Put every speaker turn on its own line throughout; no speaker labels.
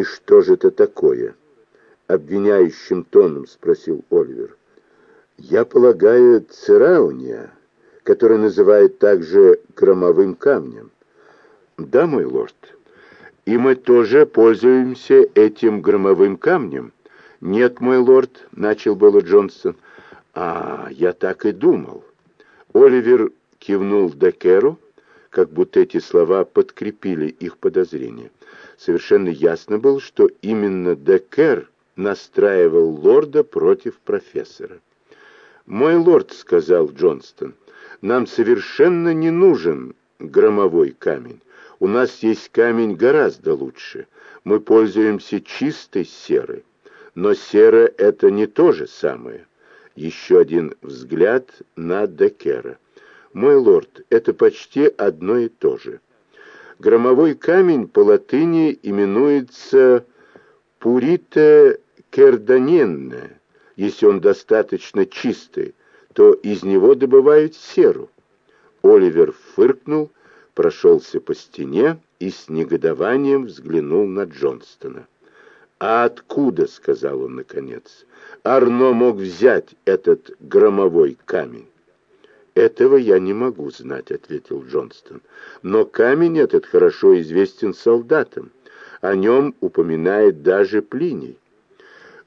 «И что же это такое?» — обвиняющим тоном спросил Оливер. «Я полагаю, цирауния, который называют также громовым камнем». «Да, мой лорд, и мы тоже пользуемся этим громовым камнем». «Нет, мой лорд», — начал было Джонсон. «А, я так и думал». Оливер кивнул Декеру, как будто эти слова подкрепили их подозрения. Совершенно ясно было, что именно Декер настраивал лорда против профессора. «Мой лорд», — сказал Джонстон, — «нам совершенно не нужен громовой камень. У нас есть камень гораздо лучше. Мы пользуемся чистой серой. Но сера — это не то же самое. Еще один взгляд на Декера. Мой лорд, это почти одно и то же. Громовой камень по латыни именуется пурита керданенна. Если он достаточно чистый, то из него добывают серу. Оливер фыркнул, прошелся по стене и с негодованием взглянул на Джонстона. «А откуда, — сказал он наконец, — Арно мог взять этот громовой камень?» «Этого я не могу знать», — ответил Джонстон. «Но камень этот хорошо известен солдатам. О нем упоминает даже Плиний.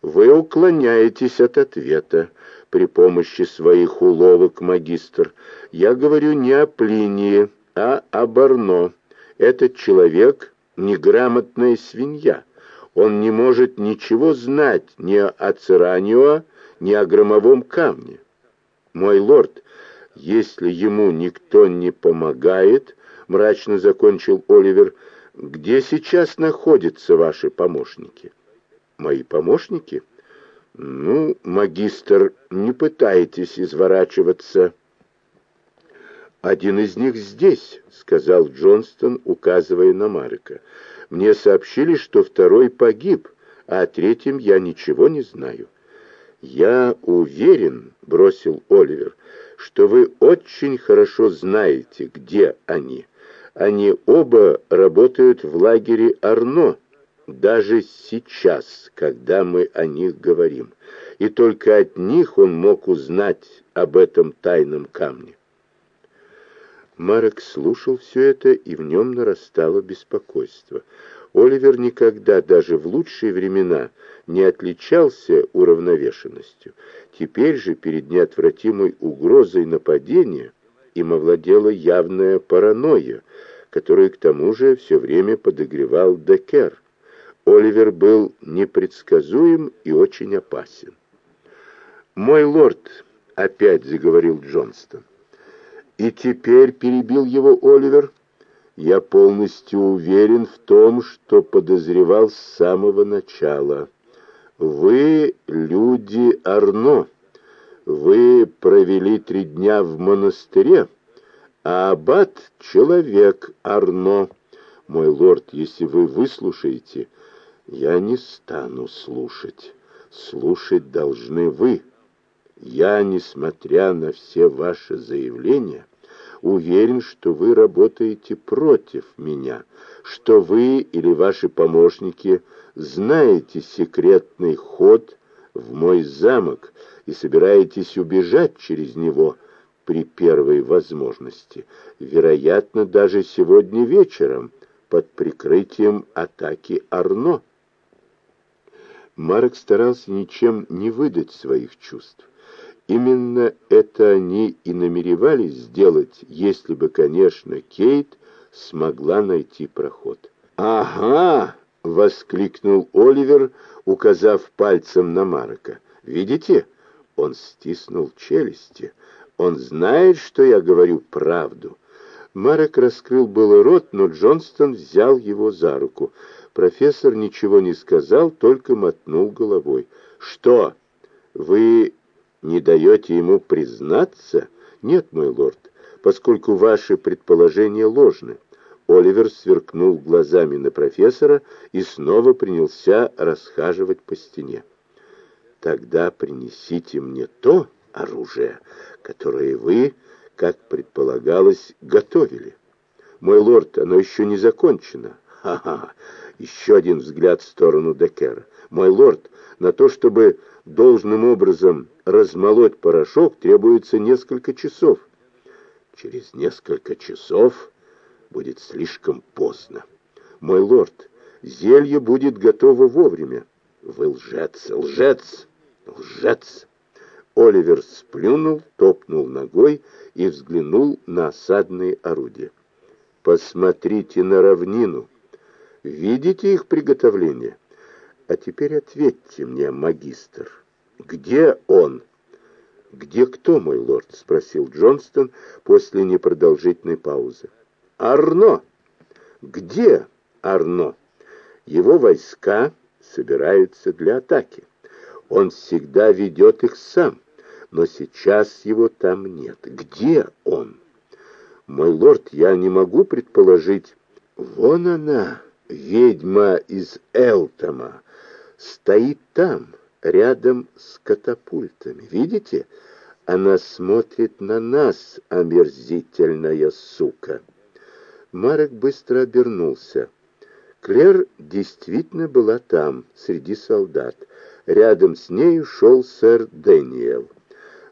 Вы уклоняетесь от ответа при помощи своих уловок, магистр. Я говорю не о Плинии, а о Барно. Этот человек — неграмотная свинья». Он не может ничего знать ни о Циранио, ни о громовом камне. Мой лорд, если ему никто не помогает, мрачно закончил Оливер, где сейчас находятся ваши помощники? Мои помощники? Ну, магистр, не пытайтесь изворачиваться. Один из них здесь, сказал Джонстон, указывая на Марика. Мне сообщили, что второй погиб, а о третьем я ничего не знаю. «Я уверен», — бросил Оливер, — «что вы очень хорошо знаете, где они. Они оба работают в лагере Арно, даже сейчас, когда мы о них говорим. И только от них он мог узнать об этом тайном камне». Марек слушал все это, и в нем нарастало беспокойство. Оливер никогда, даже в лучшие времена, не отличался уравновешенностью. Теперь же, перед неотвратимой угрозой нападения, им овладела явная паранойя, которую к тому же все время подогревал Декер. Оливер был непредсказуем и очень опасен. «Мой лорд», — опять заговорил Джонстон, и теперь, перебил его Оливер, я полностью уверен в том, что подозревал с самого начала. Вы люди Арно. Вы провели три дня в монастыре, а аббат — человек Арно. Мой лорд, если вы выслушаете, я не стану слушать. Слушать должны вы. Я, несмотря на все ваши заявления, уверен, что вы работаете против меня, что вы или ваши помощники знаете секретный ход в мой замок и собираетесь убежать через него при первой возможности, вероятно, даже сегодня вечером под прикрытием атаки Арно. Марк старался ничем не выдать своих чувств. Именно это они и намеревались сделать, если бы, конечно, Кейт смогла найти проход. «Ага!» — воскликнул Оливер, указав пальцем на Марка. «Видите?» — он стиснул челюсти. «Он знает, что я говорю правду». Марек раскрыл было рот, но Джонстон взял его за руку. Профессор ничего не сказал, только мотнул головой. «Что? Вы не даете ему признаться? Нет, мой лорд, поскольку ваши предположения ложны. Оливер сверкнул глазами на профессора и снова принялся расхаживать по стене. Тогда принесите мне то оружие, которое вы, как предполагалось, готовили. Мой лорд, оно еще не закончено. Ха-ха, Еще один взгляд в сторону Декера. «Мой лорд, на то, чтобы должным образом размолоть порошок, требуется несколько часов». «Через несколько часов будет слишком поздно. Мой лорд, зелье будет готово вовремя». «Вы лжец, лжец, лжец!» Оливер сплюнул, топнул ногой и взглянул на осадные орудия. «Посмотрите на равнину. Видите их приготовление? А теперь ответьте мне, магистр, где он?» «Где кто, мой лорд?» — спросил Джонстон после непродолжительной паузы. «Арно! Где Арно? Его войска собираются для атаки. Он всегда ведет их сам но сейчас его там нет. Где он? Мой лорд, я не могу предположить. Вон она, ведьма из Элтома, стоит там, рядом с катапультами. Видите? Она смотрит на нас, омерзительная сука. Марек быстро обернулся. Клер действительно была там, среди солдат. Рядом с нею шел сэр Дэниел.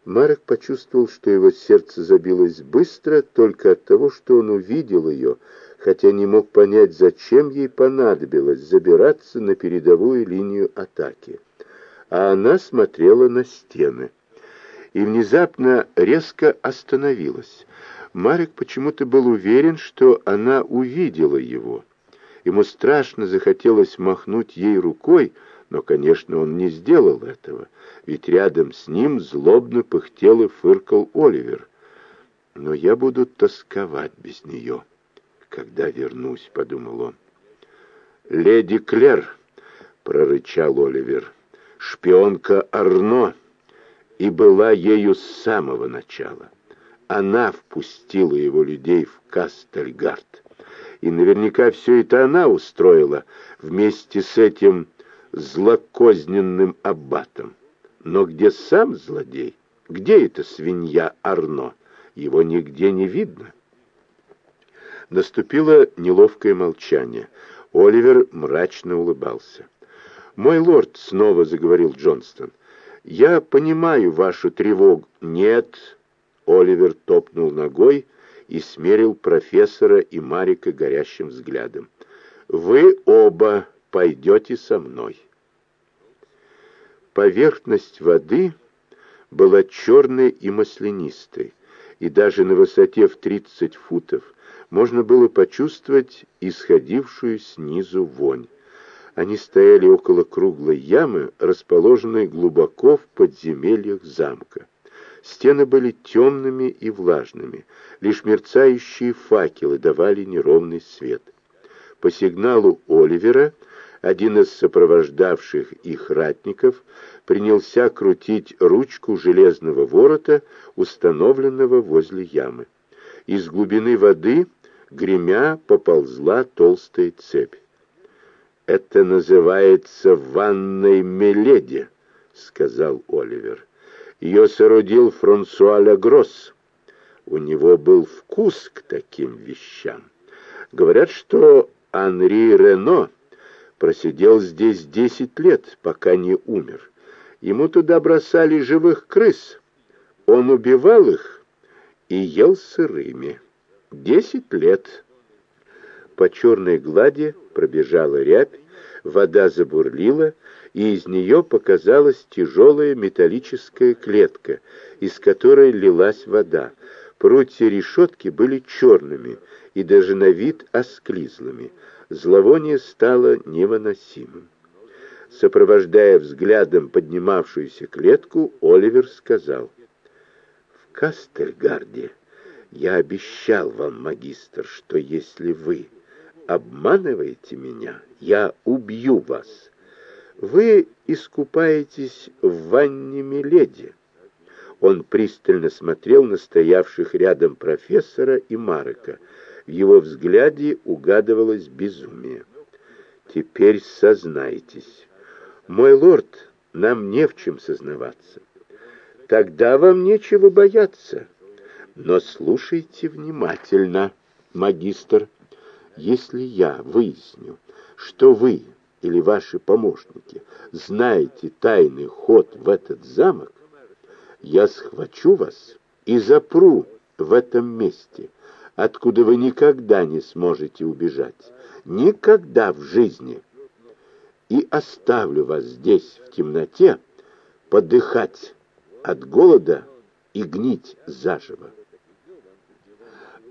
Марк почувствовал, что его сердце забилось быстро только от того, что он увидел ее, хотя не мог понять, зачем ей понадобилось забираться на передовую линию атаки. А она смотрела на стены. И внезапно резко остановилась. Марик почему-то был уверен, что она увидела его. Ему страшно захотелось махнуть ей рукой, но, конечно, он не сделал этого, ведь рядом с ним злобно пыхтел и фыркал Оливер. «Но я буду тосковать без нее, когда вернусь», — подумал он. «Леди Клер», — прорычал Оливер, — «шпионка Арно» и была ею с самого начала. Она впустила его людей в Кастельгард. И наверняка все это она устроила вместе с этим злокозненным аббатом. Но где сам злодей? Где эта свинья Арно? Его нигде не видно. Наступило неловкое молчание. Оливер мрачно улыбался. «Мой лорд», — снова заговорил Джонстон, — «я понимаю вашу тревогу». «Нет», — Оливер топнул ногой и смерил профессора и Марика горящим взглядом. «Вы оба пойдете со мной. Поверхность воды была черной и маслянистой, и даже на высоте в 30 футов можно было почувствовать исходившую снизу вонь. Они стояли около круглой ямы, расположенной глубоко в подземельях замка. Стены были темными и влажными, лишь мерцающие факелы давали неровный свет. По сигналу Оливера один из сопровождавших их ратников принялся крутить ручку железного ворота, установленного возле ямы. Из глубины воды, гремя, поползла толстая цепь. «Это называется ванной Меледи», — сказал Оливер. «Ее соорудил Франсуа Лагросс. У него был вкус к таким вещам. Говорят, что Анри Рено просидел здесь десять лет, пока не умер. Ему туда бросали живых крыс. Он убивал их и ел сырыми. Десять лет. По черной глади пробежала рябь, вода забурлила, и из нее показалась тяжелая металлическая клетка, из которой лилась вода. Прутья решетки были черными и даже на вид осклизлыми зловоние стало невыносимым. Сопровождая взглядом поднимавшуюся клетку, Оливер сказал, «В Кастельгарде я обещал вам, магистр, что если вы обманываете меня, я убью вас. Вы искупаетесь в ванне Миледи». Он пристально смотрел на стоявших рядом профессора и Марека, в его взгляде угадывалось безумие. «Теперь сознайтесь. Мой лорд, нам не в чем сознаваться. Тогда вам нечего бояться. Но слушайте внимательно, магистр. Если я выясню, что вы или ваши помощники знаете тайный ход в этот замок, я схвачу вас и запру в этом месте, откуда вы никогда не сможете убежать, никогда в жизни, и оставлю вас здесь в темноте подыхать от голода и гнить заживо.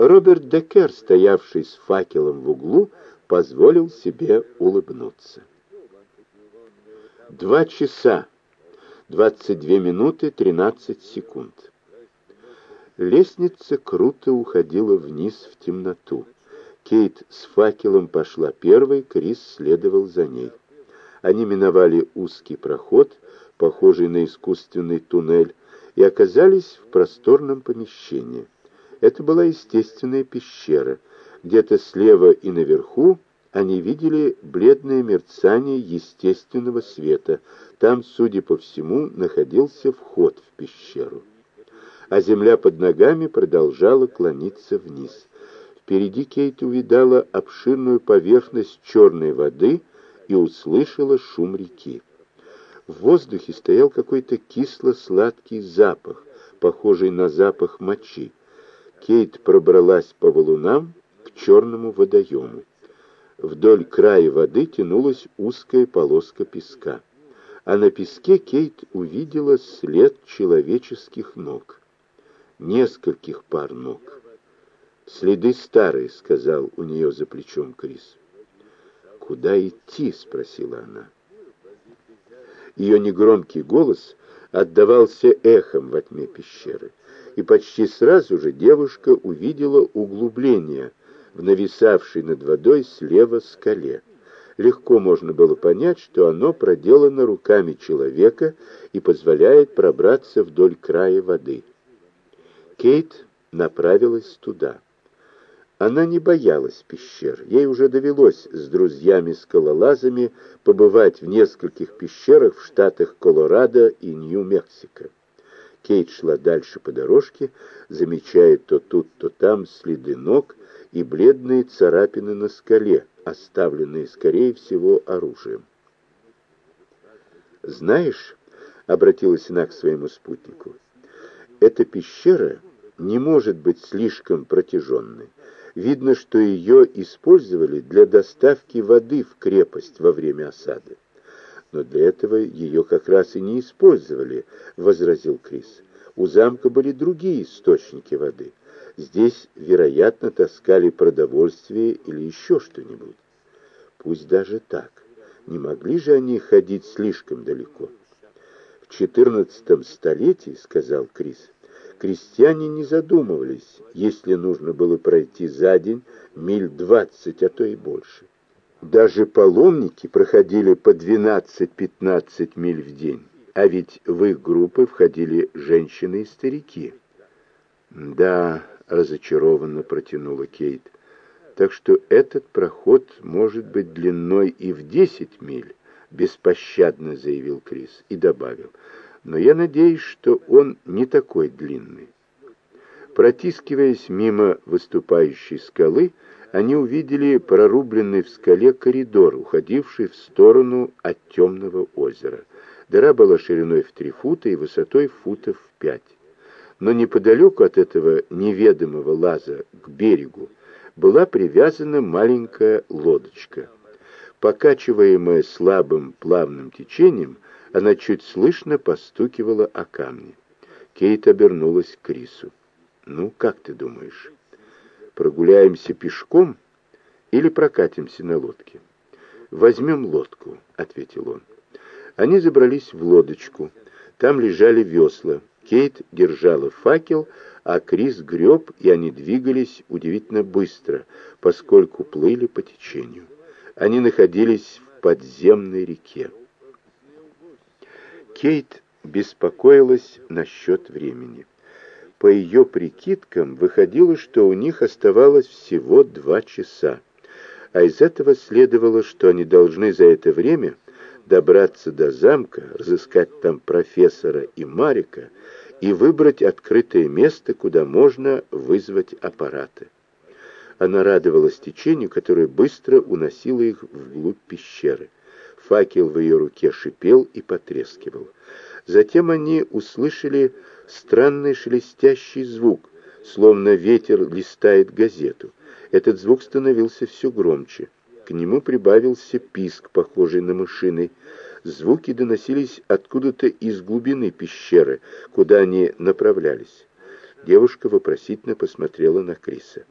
Роберт Декер, стоявший с факелом в углу, позволил себе улыбнуться. Два часа, двадцать две минуты, тринадцать секунд. Лестница круто уходила вниз в темноту. Кейт с факелом пошла первой, Крис следовал за ней. Они миновали узкий проход, похожий на искусственный туннель, и оказались в просторном помещении. Это была естественная пещера. Где-то слева и наверху они видели бледное мерцание естественного света. Там, судя по всему, находился вход в пещеру. А земля под ногами продолжала клониться вниз. Впереди Кейт увидала обширную поверхность черной воды и услышала шум реки. В воздухе стоял какой-то кисло-сладкий запах, похожий на запах мочи. Кейт пробралась по валунам к черному водоему. Вдоль края воды тянулась узкая полоска песка, а на песке Кейт увидела след человеческих ног. Нескольких пар ног. «Следы старые», — сказал у нее за плечом Крис. «Куда идти?» — спросила она. Ее негромкий голос отдавался эхом во тьме пещеры и почти сразу же девушка увидела углубление в нависавшей над водой слева скале. Легко можно было понять, что оно проделано руками человека и позволяет пробраться вдоль края воды. Кейт направилась туда. Она не боялась пещер. Ей уже довелось с друзьями-скалолазами побывать в нескольких пещерах в штатах Колорадо и Нью-Мексико. Кейт шла дальше по дорожке, замечая то тут, то там следы ног и бледные царапины на скале, оставленные, скорее всего, оружием. «Знаешь», — обратилась она к своему спутнику, — «эта пещера не может быть слишком протяженной. Видно, что ее использовали для доставки воды в крепость во время осады. «Но для этого ее как раз и не использовали», — возразил Крис. «У замка были другие источники воды. Здесь, вероятно, таскали продовольствие или еще что-нибудь. Пусть даже так. Не могли же они ходить слишком далеко?» «В четырнадцатом столетии, — сказал Крис, — крестьяне не задумывались, если нужно было пройти за день миль двадцать, а то и больше. Даже паломники проходили по 12-15 миль в день, а ведь в их группы входили женщины и старики. «Да», — разочарованно протянула Кейт, «так что этот проход может быть длиной и в 10 миль», — беспощадно заявил Крис и добавил, «но я надеюсь, что он не такой длинный». Протискиваясь мимо выступающей скалы, они увидели прорубленный в скале коридор, уходивший в сторону от темного озера. Дыра была шириной в три фута и высотой футов в пять. Но неподалеку от этого неведомого лаза к берегу была привязана маленькая лодочка. Покачиваемая слабым плавным течением, она чуть слышно постукивала о камни. Кейт обернулась к Крису. «Ну, как ты думаешь?» Прогуляемся пешком или прокатимся на лодке? Возьмем лодку, ответил он. Они забрались в лодочку. Там лежали весла. Кейт держала факел, а Крис греб, и они двигались удивительно быстро, поскольку плыли по течению. Они находились в подземной реке. Кейт беспокоилась насчет времени. По ее прикидкам выходило, что у них оставалось всего два часа, а из этого следовало, что они должны за это время добраться до замка, разыскать там профессора и Марика и выбрать открытое место, куда можно вызвать аппараты. Она радовалась течению, которое быстро уносило их вглубь пещеры. Факел в ее руке шипел и потрескивал. Затем они услышали странный шелестящий звук, словно ветер листает газету. Этот звук становился все громче. К нему прибавился писк, похожий на мышиный. Звуки доносились откуда-то из глубины пещеры, куда они направлялись. Девушка вопросительно посмотрела на Криса.